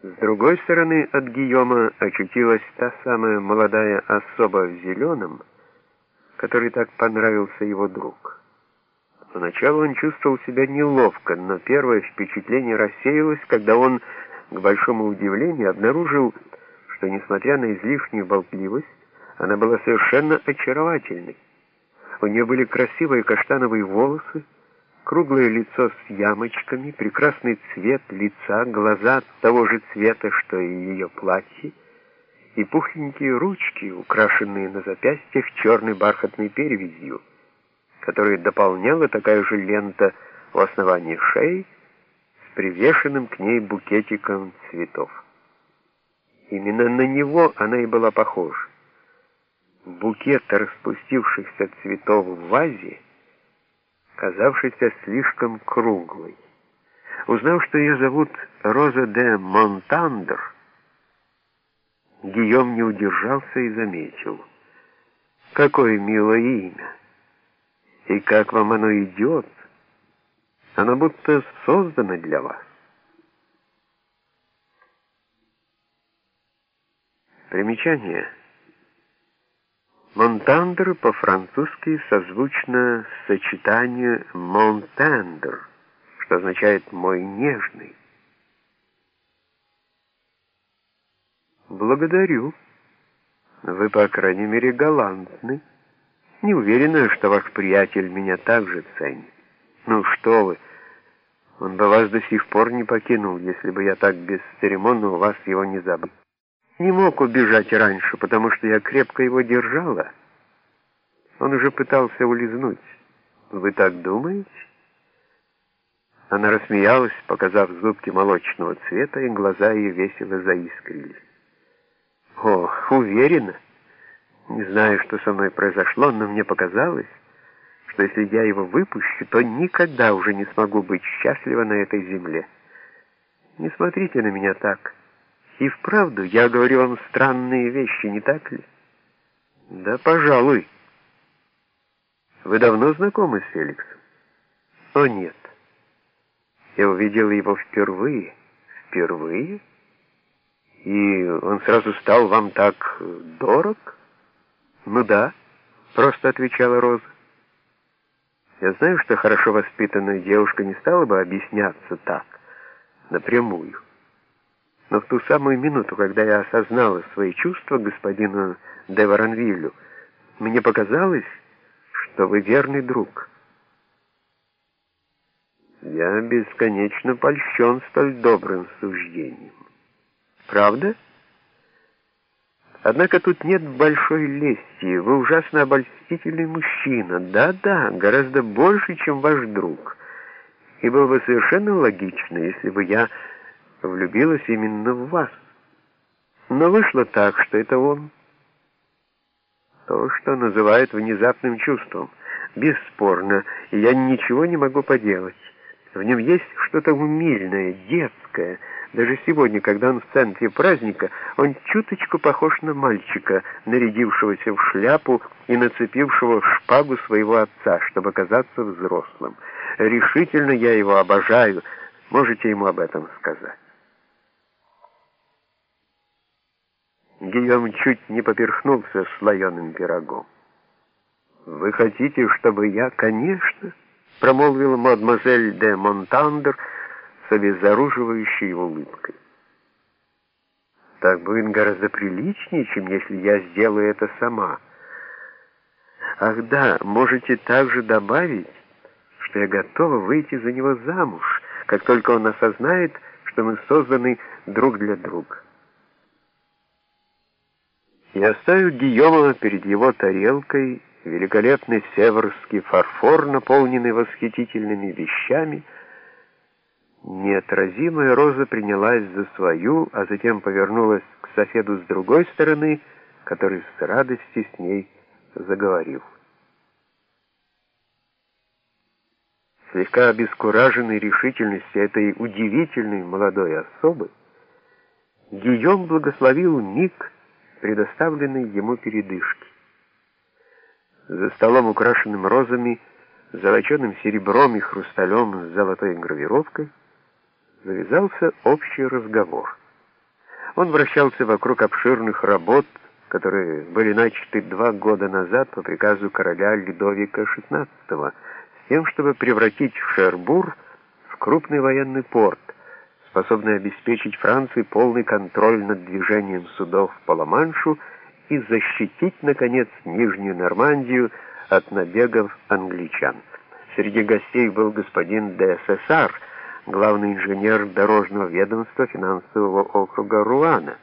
С другой стороны от Гийома очутилась та самая молодая особа в зеленом, который так понравился его друг. Поначалу он чувствовал себя неловко, но первое впечатление рассеялось, когда он, к большому удивлению, обнаружил, что, несмотря на излишнюю болтливость, она была совершенно очаровательной. У нее были красивые каштановые волосы, круглое лицо с ямочками, прекрасный цвет лица, глаза того же цвета, что и ее платье, и пухленькие ручки, украшенные на запястьях черной бархатной перевязью, которую дополняла такая же лента у основания шеи с привешенным к ней букетиком цветов. Именно на него она и была похожа. Букет распустившихся цветов в вазе, казавшийся слишком круглой. Узнав, что ее зовут Роза де Монтандер, Гийом не удержался и заметил. «Какое милое имя! И как вам оно идет! Оно будто создано для вас!» Примечание. Монтандер по-французски созвучно сочетанию «mon tendre», что означает «мой нежный». «Благодарю. Вы, по крайней мере, галантны. Не уверена, что ваш приятель меня также ценит. Ну что вы, он бы вас до сих пор не покинул, если бы я так бесцеремонно у вас его не забыл. Не мог убежать раньше, потому что я крепко его держала. Он уже пытался улизнуть. Вы так думаете?» Она рассмеялась, показав зубки молочного цвета, и глаза ее весело заискрились. О, уверена. Не знаю, что со мной произошло, но мне показалось, что если я его выпущу, то никогда уже не смогу быть счастлива на этой земле. Не смотрите на меня так. И вправду, я говорю вам странные вещи, не так ли? Да, пожалуй. Вы давно знакомы с Феликсом? О, нет. Я увидел его впервые. Впервые? И он сразу стал вам так дорог? Ну да, просто отвечала Роза. Я знаю, что хорошо воспитанная девушка не стала бы объясняться так, напрямую. Но в ту самую минуту, когда я осознала свои чувства господину де Воронвиллю, мне показалось, что вы верный друг. Я бесконечно польщен столь добрым суждением. Правда? Однако тут нет большой лести. Вы ужасно обольстительный мужчина. Да-да, гораздо больше, чем ваш друг. И было бы совершенно логично, если бы я влюбилась именно в вас. Но вышло так, что это он. То, что называют внезапным чувством. Бесспорно, и я ничего не могу поделать. В нем есть что-то умильное, детское, даже сегодня, когда он в центре праздника, он чуточку похож на мальчика, нарядившегося в шляпу и нацепившего шпагу своего отца, чтобы казаться взрослым. Решительно я его обожаю, можете ему об этом сказать. Гийом чуть не поперхнулся слоеным пирогом. «Вы хотите, чтобы я, конечно?» — промолвила мадемуазель де Монтандер, — с обезоруживающей улыбкой. Так будет гораздо приличнее, чем если я сделаю это сама. Ах да, можете также добавить, что я готова выйти за него замуж, как только он осознает, что мы созданы друг для друга. Я оставил Гийома перед его тарелкой великолепный северский фарфор, наполненный восхитительными вещами, Неотразимая Роза принялась за свою, а затем повернулась к соседу с другой стороны, который с радостью с ней заговорил. Слегка обескураженный решительностью этой удивительной молодой особы, Гийом благословил миг, предоставленный ему передышки. За столом, украшенным розами, золоченым серебром и хрусталем с золотой гравировкой, завязался общий разговор. Он вращался вокруг обширных работ, которые были начаты два года назад по приказу короля Людовика XVI, с тем, чтобы превратить Шербур в крупный военный порт, способный обеспечить Франции полный контроль над движением судов по Ла-Маншу и защитить, наконец, Нижнюю Нормандию от набегов англичан. Среди гостей был господин де Сесар, главный инженер дорожного ведомства финансового округа Руана.